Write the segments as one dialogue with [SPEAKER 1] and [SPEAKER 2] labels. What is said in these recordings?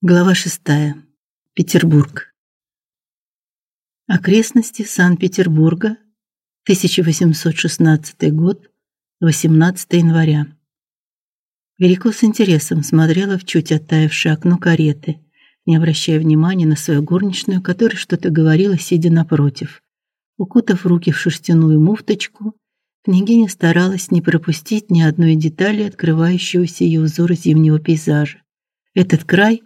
[SPEAKER 1] Глава 6. Петербург. Окрестности Санкт-Петербурга. 1816 год. 18 января. Верико с интересом смотрела в чуть оттаившее окно кареты, не обращая внимания на свою горничную, которая что-то говорила, сидя напротив. Укутав руки в шерстяную муфточку, княгиня старалась не пропустить ни одной детали открывающегося ее взору зимнего пейзажа. Этот край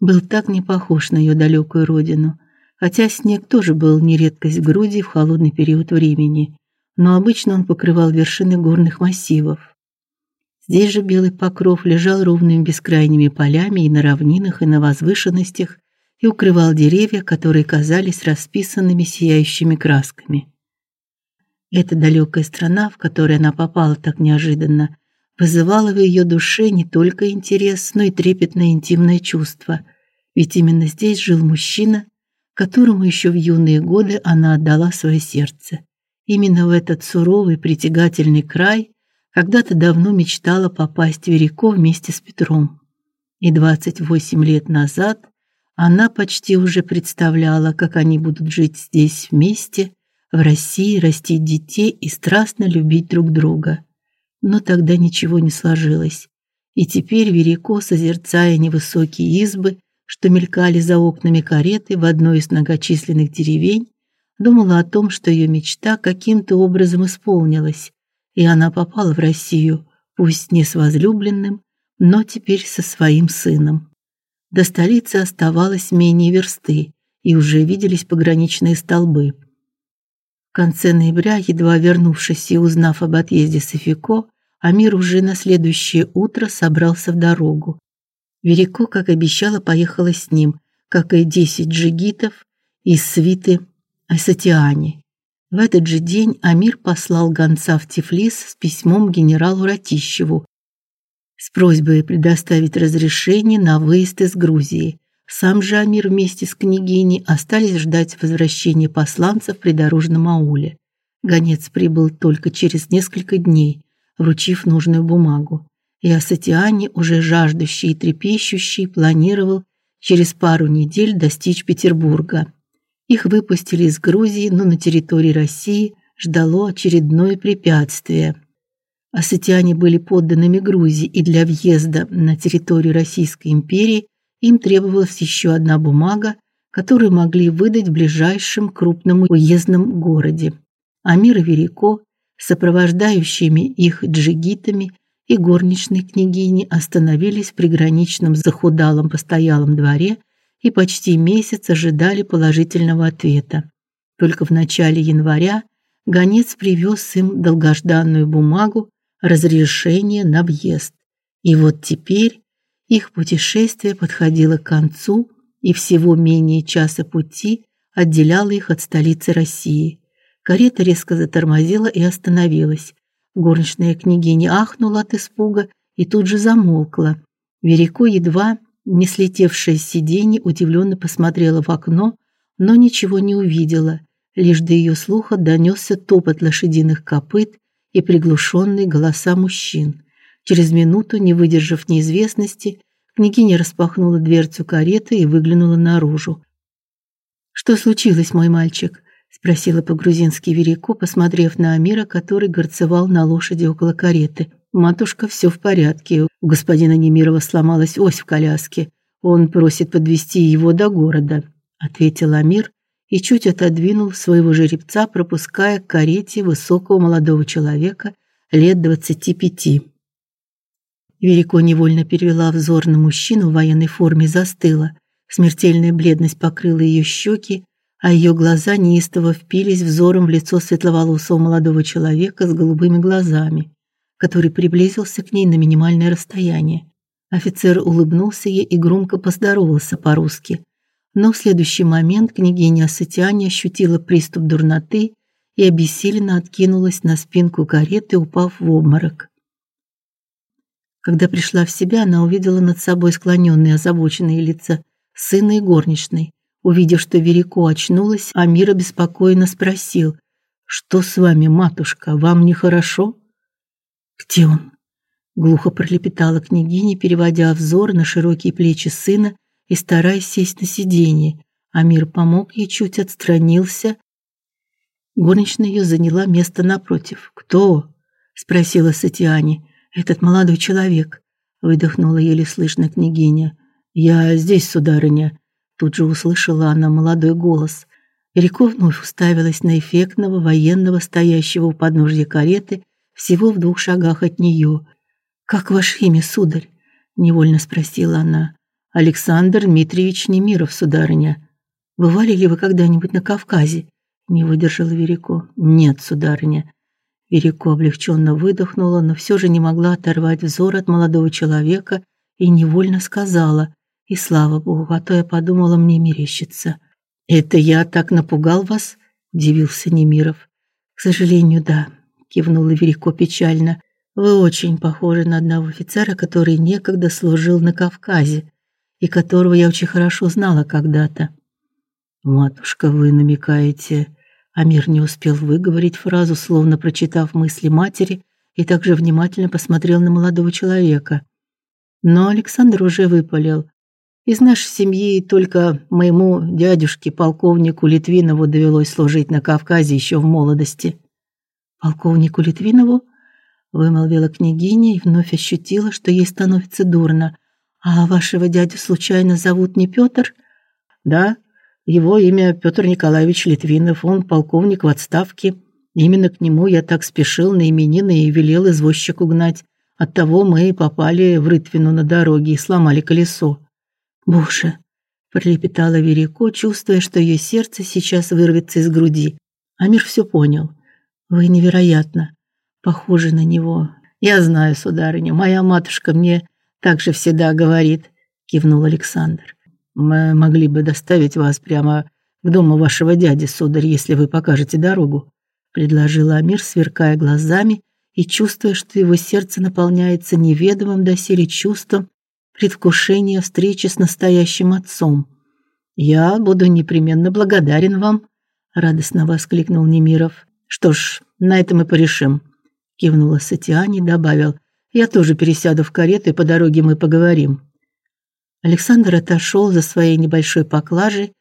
[SPEAKER 1] был так не похож на ее далекую родину, хотя снег тоже был не редкость в Грузии в холодный период времени, но обычно он покрывал вершины горных массивов. Здесь же белый покров лежал ровными бескрайними полями и на равнинах, и на возвышенностях, и укрывал деревья, которые казались расписанными сияющими красками. Эта далекая страна, в которую она попала так неожиданно, вызывало в ее душе не только интерес, но и трепетное интимное чувство. Ведь именно здесь жил мужчина, которому еще в юные годы она отдала свое сердце. Именно в этот суровый, притягательный край когда-то давно мечтала попасть Верико вместе с Петром. И 28 лет назад она почти уже представляла, как они будут жить здесь вместе, в России, растить детей и страстно любить друг друга но тогда ничего не сложилось. И теперь Верико, созерцая невысокие избы, что мелькали за окнами кареты в одной из многочисленных деревень, думала о том, что ее мечта каким-то образом исполнилась, и она попала в Россию, пусть не с возлюбленным, но теперь со своим сыном. До столицы оставалось менее версты, и уже виделись пограничные столбы. В конце ноября, едва вернувшись и узнав об отъезде Софико, Амир уже на следующее утро собрался в дорогу. Верико, как обещала, поехала с ним, как и десять джигитов из свиты Асатиани. В этот же день Амир послал гонца в Тифлис с письмом генералу Ратищеву с просьбой предоставить разрешение на выезд из Грузии. Сам же Амир вместе с княгиней остались ждать возвращения посланцев в придорожном ауле. Гонец прибыл только через несколько дней вручив нужную бумагу. И Асатиани, уже жаждущий и трепещущий, планировал через пару недель достичь Петербурга. Их выпустили из Грузии, но на территории России ждало очередное препятствие. Асатиане были подданными Грузии, и для въезда на территорию Российской империи им требовалась еще одна бумага, которую могли выдать в ближайшем крупном уездном городе. Амир Верико сопровождающими их джигитами и горничной княгини остановились в приграничном захудалом постоялом дворе и почти месяц ожидали положительного ответа. Только в начале января гонец привез им долгожданную бумагу разрешения на въезд. И вот теперь их путешествие подходило к концу, и всего менее часа пути отделяло их от столицы России. Карета резко затормозила и остановилась. Горничная княгиня ахнула от испуга и тут же замолкла. Верико едва не слетевшая с сиденья удивленно посмотрела в окно, но ничего не увидела. Лишь до ее слуха донесся топот лошадиных копыт и приглушенные голоса мужчин. Через минуту, не выдержав неизвестности, княгиня распахнула дверцу кареты и выглянула наружу. Что случилось, мой мальчик? Спросила по-грузински Верико, посмотрев на Амира, который горцевал на лошади около кареты. Матушка, все в порядке. У господина Немирова сломалась ось в коляске. Он просит подвести его до города, ответил Амир и чуть отодвинул своего жеребца, пропуская к карете высокого молодого человека лет двадцати пяти. Верико невольно перевела взор на мужчину в военной форме застыла. Смертельная бледность покрыла ее щеки, а ее глаза неистово впились взором в лицо светловолосого молодого человека с голубыми глазами, который приблизился к ней на минимальное расстояние. Офицер улыбнулся ей и громко поздоровался по-русски. Но в следующий момент княгиня Асатиани ощутила приступ дурноты и обессиленно откинулась на спинку кареты, упав в обморок. Когда пришла в себя, она увидела над собой склоненные озабоченные лица сына и горничной. Увидев, что Верико очнулась, Амир беспокойно спросил: "Что с вами, матушка? Вам нехорошо?" "Где он?" глухо пролепетала княгиня, переводя взор на широкие плечи сына и стараясь сесть на сиденье. Амир помог ей, чуть отстранился. Горничная ее заняла место напротив. "Кто?" спросила Сатиани. "Этот молодой человек", выдохнула еле слышно княгиня. "Я здесь, сударыня", тут же услышала она молодой голос. Ирико вновь уставилась на эффектного военного, стоящего у подножья кареты, всего в двух шагах от нее. «Как ваше имя, сударь?» — невольно спросила она. «Александр Дмитриевич Немиров, сударыня. Бывали ли вы когда-нибудь на Кавказе?» — не выдержала Верико. «Нет, сударыня». Верико облегченно выдохнула, но все же не могла оторвать взор от молодого человека и невольно сказала. «И слава богу, а то я подумала, мне мерещится». Это я так напугал вас? удивился Немиров. К сожалению, да, кивнула Верико печально. Вы очень похожи на одного офицера, который некогда служил на Кавказе и которого я очень хорошо знала когда-то. Матушка, вы намекаете? Амир не успел выговорить фразу, словно прочитав мысли матери, и также внимательно посмотрел на молодого человека. Но Александр уже выпалил: из нашей семьи только моему дядюшке, полковнику Литвинову, довелось служить на Кавказе еще в молодости. Полковнику Литвинову вымолвила княгиня и вновь ощутила, что ей становится дурно. А вашего дядю случайно зовут не Петр? Да, его имя Петр Николаевич Литвинов, он полковник в отставке. Именно к нему я так спешил на именины и велел извозчику гнать. Оттого мы и попали в Рытвину на дороге и сломали колесо. Боже, пролепетала Верико, чувствуя, что ее сердце сейчас вырвется из груди. Амир все понял. Вы невероятно похожи на него. Я знаю, сударыня, моя матушка мне также всегда говорит, кивнул Александр. Мы могли бы доставить вас прямо к дому вашего дяди, сударь, если вы покажете дорогу, предложил Амир, сверкая глазами и чувствуя, что его сердце наполняется неведомым доселе чувством предвкушение встречи с настоящим отцом. Я буду непременно благодарен вам, радостно воскликнул Немиров. Что ж, на этом мы порешим, кивнула Сатиани, добавил: я тоже пересяду в карету и по дороге мы поговорим. Александр отошел за своей небольшой поклажей,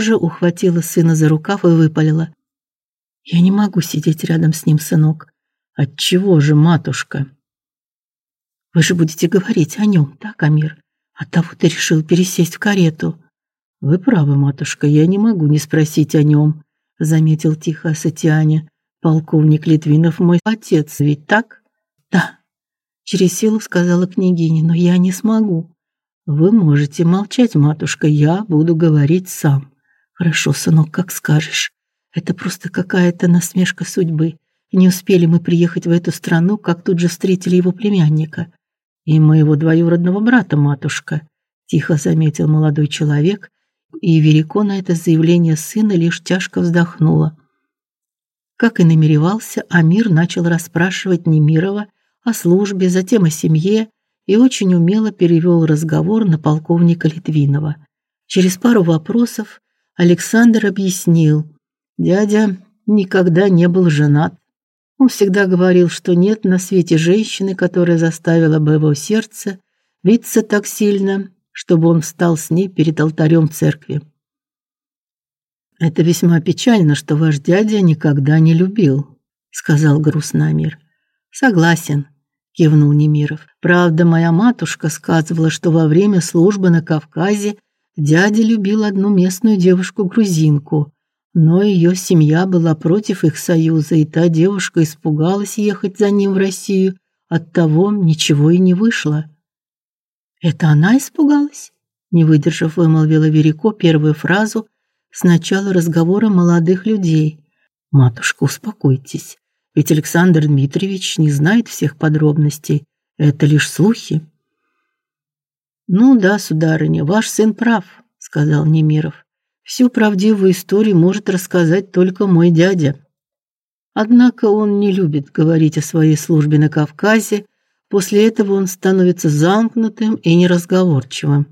[SPEAKER 1] же ухватила сына за рукав и выпалила: "Я не могу сидеть рядом с ним, сынок. От чего же, матушка?" Вы же будете говорить о нем, так, Амир? Оттого ты решил пересесть в карету. Вы правы, матушка, я не могу не спросить о нем, заметил тихо Сатиане. Полковник Литвинов мой отец, ведь так? Да. Через силу сказала княгиня, но я не смогу. Вы можете молчать, матушка, я буду говорить сам. Хорошо, сынок, как скажешь. Это просто какая-то насмешка судьбы. Не успели мы приехать в эту страну, как тут же встретили его племянника и моего двоюродного брата, матушка, тихо заметил молодой человек, и Верико на это заявление сына лишь тяжко вздохнула. Как и намеревался, Амир начал расспрашивать Немирова о службе, затем о семье и очень умело перевел разговор на полковника Литвинова. Через пару вопросов Александр объяснил: дядя никогда не был женат, он всегда говорил, что нет на свете женщины, которая заставила бы его сердце биться так сильно, чтобы он встал с ней перед алтарем церкви. Это весьма печально, что ваш дядя никогда не любил, сказал грустно Амир. Согласен, кивнул Немиров. Правда, моя матушка сказывала, что во время службы на Кавказе дядя любил одну местную девушку-грузинку, но ее семья была против их союза, и та девушка испугалась ехать за ним в Россию, оттого ничего и не вышло. Это она испугалась? Не выдержав, вымолвила Верико первую фразу с начала разговора молодых людей. Матушка, успокойтесь, ведь Александр Дмитриевич не знает всех подробностей. Это лишь слухи. Ну да, сударыня, ваш сын прав, сказал Немиров. Всю правдивую историю может рассказать только мой дядя. Однако он не любит говорить о своей службе на Кавказе. После этого он становится замкнутым и неразговорчивым.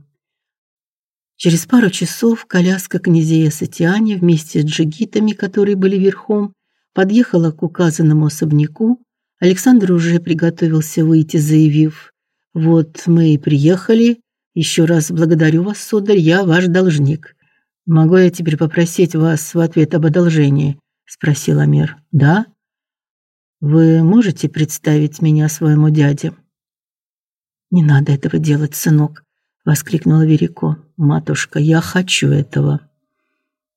[SPEAKER 1] Через пару часов коляска князея Сатиани вместе с джигитами, которые были верхом, подъехала к указанному особняку. Александр уже приготовился выйти, заявив: "Вот мы и приехали. Еще раз благодарю вас, сударь, я ваш должник. Могу я теперь попросить вас в ответ об одолжении, спросил Амир. Да? Вы можете представить меня своему дяде? Не надо этого делать, сынок, воскликнула Верико. Матушка, я хочу этого.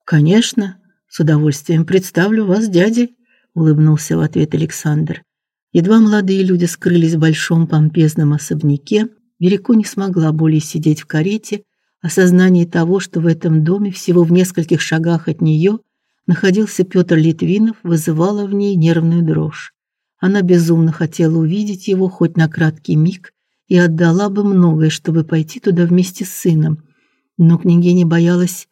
[SPEAKER 1] Конечно, с удовольствием представлю вас дядей, улыбнулся в ответ Александр. Едва молодые люди скрылись в большом помпезном особняке, Верико не смогла более сидеть в карете. Осознание того, что в этом доме всего в нескольких шагах от нее находился Петр Литвинов, вызывало в ней нервную дрожь. Она безумно хотела увидеть его хоть на краткий миг и отдала бы многое, чтобы пойти туда вместе с сыном. Но княгиня боялась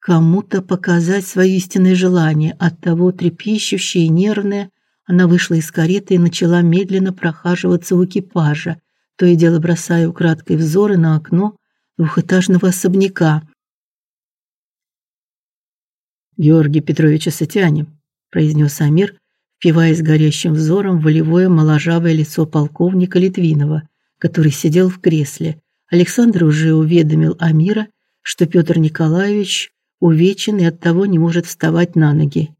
[SPEAKER 1] кому-то показать свое истинное желание, оттого трепещущая и нервная, она вышла из кареты и начала медленно прохаживаться у экипажа, то и дело бросая украдкой взоры на окно двухэтажного особняка. Георгий Петрович Сатяни, произнес Амир, впиваясь горящим взором в волевое моложавое лицо полковника Литвинова, который сидел в кресле. Александр уже уведомил Амира, что Петр Николаевич увечен и оттого не может вставать на ноги.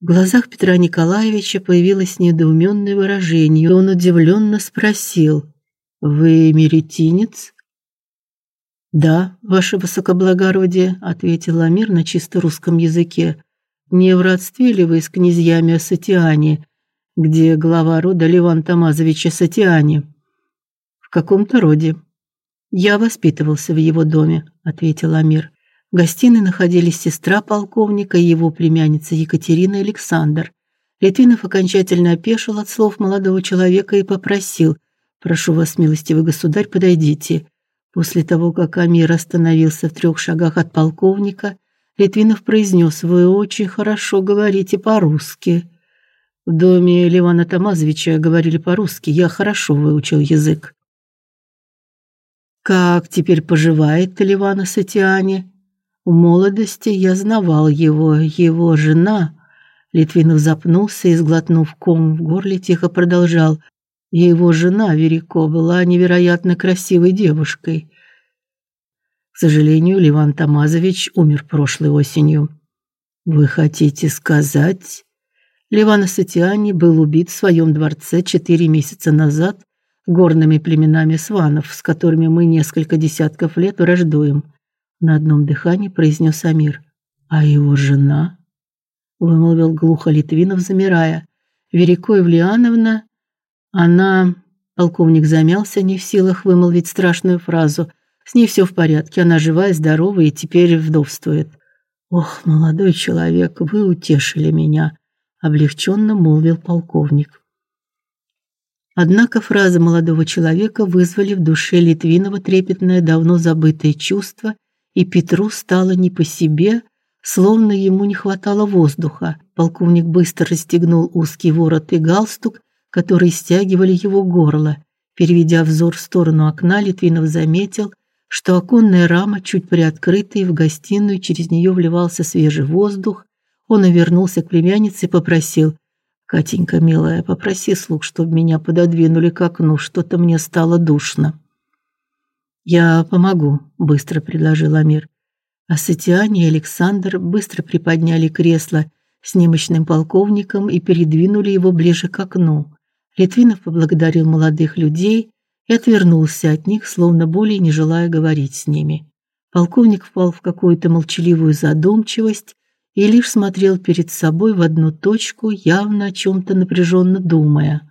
[SPEAKER 1] В глазах Петра Николаевича появилось недоуменное выражение, и он удивленно спросил: "Вы меретинец?" "Да, ваше высокоблагородие", ответил Амир на чисто русском языке. "Не в родстве ли вы с князьями Асатиани, где глава рода Леван Тамазович Асатиани?" "В каком-то роде. Я воспитывался в его доме", ответил Амир. В гостиной находились сестра полковника и его племянница Екатерина и Александр. Литвинов окончательно опешил от слов молодого человека и попросил: "Прошу вас, милостивый государь, подойдите". После того, как Амир остановился в трех шагах от полковника, Литвинов произнес: "Вы очень хорошо говорите по-русски". В доме Левана Тамазовича говорили по-русски, я хорошо выучил язык. Как теперь поживает Ливана Сатиани? В молодости я знавал его, его жена. Литвинов запнулся и, сглотнув ком в горле, тихо продолжал. Его жена Верико была невероятно красивой девушкой. К сожалению, Ливан Тамазович умер прошлой осенью. Вы хотите сказать, Ливан Асатиани был убит в своем дворце четыре месяца назад горными племенами сванов, с которыми мы несколько десятков лет враждуем на одном дыхании произнес Амир. А его жена? вымолвил глухо Литвинов, замирая. Верико Евлеановна, она полковник замялся, не в силах вымолвить страшную фразу. С ней все в порядке, она живая, здорова и теперь вдовствует. Ох, молодой человек, вы утешили меня, облегченно молвил полковник. Однако фразы молодого человека вызвали в душе Литвинова трепетное, давно забытое чувство и Петру стало не по себе, словно ему не хватало воздуха. Полковник быстро расстегнул узкий ворот и галстук, которые стягивали его горло. Переведя взор в сторону окна, Литвинов заметил, что оконная рама чуть приоткрыта, и в гостиную через нее вливался свежий воздух. Он вернулся к племяннице и попросил: "Катенька, милая, попроси слуг, чтобы меня пододвинули к окну, что-то мне стало душно". Я помогу, быстро предложил Амир. А Сатиане и Александр быстро приподняли кресло с немощным полковником и передвинули его ближе к окну. Литвинов поблагодарил молодых людей и отвернулся от них, словно более не желая говорить с ними. Полковник впал в какую-то молчаливую задумчивость и лишь смотрел перед собой в одну точку, явно о чем то напряженно думая.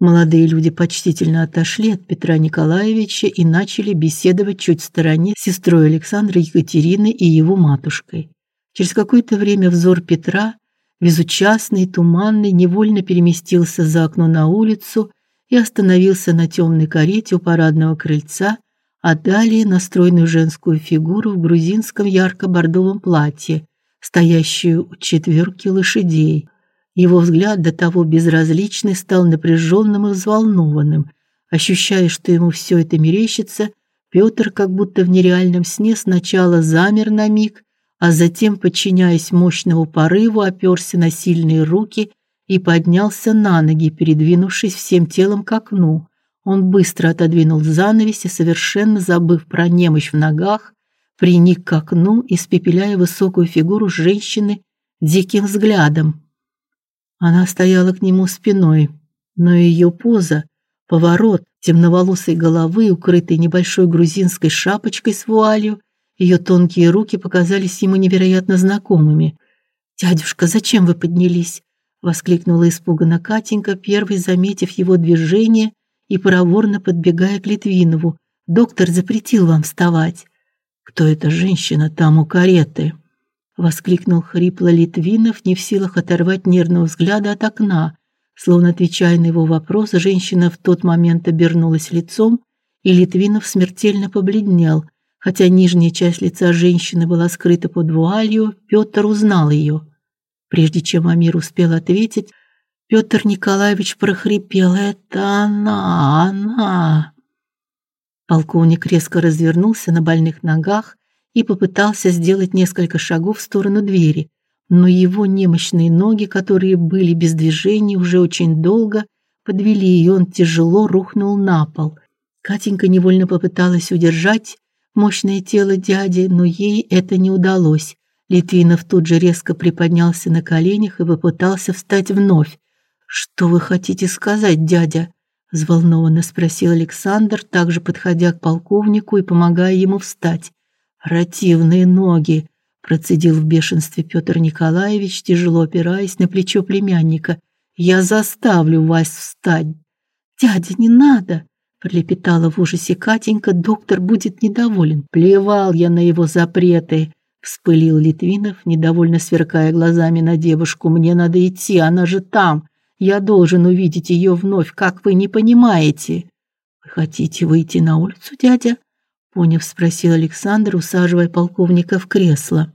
[SPEAKER 1] Молодые люди почтительно отошли от Петра Николаевича и начали беседовать чуть в стороне с сестрой Александры Екатерины и его матушкой. Через какое-то время взор Петра, безучастный, туманный, невольно переместился за окно на улицу и остановился на темной карете у парадного крыльца, а далее на стройную женскую фигуру в грузинском ярко-бордовом платье, стоящую у четверки лошадей. Его взгляд до того безразличный стал напряженным и взволнованным. Ощущая, что ему все это мерещится, Петр, как будто в нереальном сне, сначала замер на миг, а затем, подчиняясь мощному порыву, оперся на сильные руки и поднялся на ноги, передвинувшись всем телом к окну. Он быстро отодвинул занавес и, совершенно забыв про немощь в ногах, приник к окну, испепеляя высокую фигуру женщины диким взглядом. Она стояла к нему спиной, но ее поза, поворот темноволосой головы, укрытой небольшой грузинской шапочкой с вуалью, ее тонкие руки показались ему невероятно знакомыми. "Дядюшка, зачем вы поднялись?" воскликнула испуганно Катенька, первой заметив его движение и проворно подбегая к Литвинову. Доктор запретил вам вставать. Кто эта женщина там у кареты? воскликнул хрипло Литвинов, не в силах оторвать нервного взгляда от окна. Словно отвечая на его вопрос, женщина в тот момент обернулась лицом, и Литвинов смертельно побледнел. Хотя нижняя часть лица женщины была скрыта под вуалью, Петр узнал ее. Прежде чем Амир успел ответить, Петр Николаевич прохрипел: "Это она, она". Полковник резко развернулся на больных ногах и попытался сделать несколько шагов в сторону двери, но его немощные ноги, которые были без движения уже очень долго, подвели, и он тяжело рухнул на пол. Катенька невольно попыталась удержать мощное тело дяди, но ей это не удалось. Литвинов тут же резко приподнялся на коленях и попытался встать вновь. Что вы хотите сказать, дядя? взволнованно спросил Александр, также подходя к полковнику и помогая ему встать. Противные ноги, процедил в бешенстве Петр Николаевич, тяжело опираясь на плечо племянника. Я заставлю вас встать. Дядя, не надо, пролепетала в ужасе Катенька. Доктор будет недоволен. Плевал я на его запреты, вспылил Литвинов, недовольно сверкая глазами на девушку. Мне надо идти, она же там. Я должен увидеть ее вновь, как вы не понимаете. Вы хотите выйти на улицу, дядя? поняв, спросил Александр, усаживая полковника в кресло.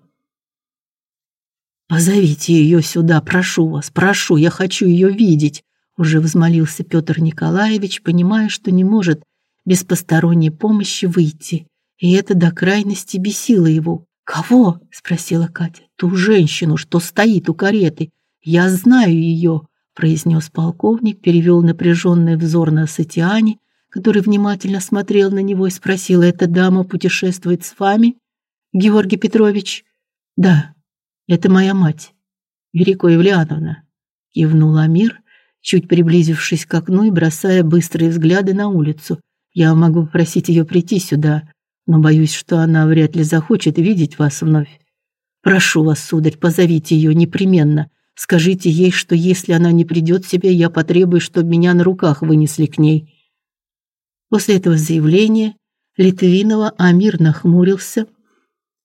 [SPEAKER 1] Позовите ее сюда, прошу вас, прошу, я хочу ее видеть, уже взмолился Петр Николаевич, понимая, что не может без посторонней помощи выйти, и это до крайности бесило его. Кого? спросила Катя. Ту женщину, что стоит у кареты. Я знаю ее произнес полковник, перевел напряженный взор на Сатиане, который внимательно смотрел на него и спросил: "Эта дама путешествует с вами, Георгий Петрович?" "Да, это моя мать, Верико Евлеановна", кивнул Амир, чуть приблизившись к окну и бросая быстрые взгляды на улицу. "Я могу попросить ее прийти сюда, но боюсь, что она вряд ли захочет видеть вас вновь. Прошу вас, сударь, позовите ее непременно. Скажите ей, что если она не придет в себя, я потребую, чтобы меня на руках вынесли к ней. После этого заявления Литвинова Амир нахмурился,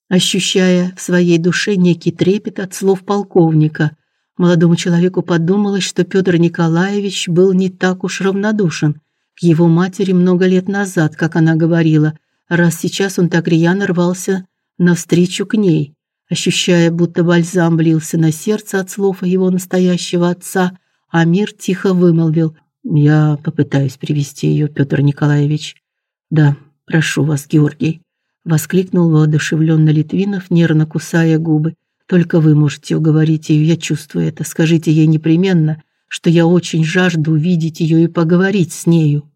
[SPEAKER 1] ощущая в своей душе некий трепет от слов полковника. Молодому человеку подумалось, что Петр Николаевич был не так уж равнодушен к его матери много лет назад, как она говорила, раз сейчас он так рьяно рвался навстречу к ней. Ощущая, будто бальзам влился на сердце от слов его настоящего отца, Амир тихо вымолвил: "Я попытаюсь привести ее, Петр Николаевич". "Да, прошу вас, Георгий", воскликнул воодушевленно Литвинов, нервно кусая губы. "Только вы можете уговорить ее, я чувствую это. Скажите ей непременно, что я очень жажду увидеть ее и поговорить с нею".